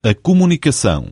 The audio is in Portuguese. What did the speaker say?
A comunicação.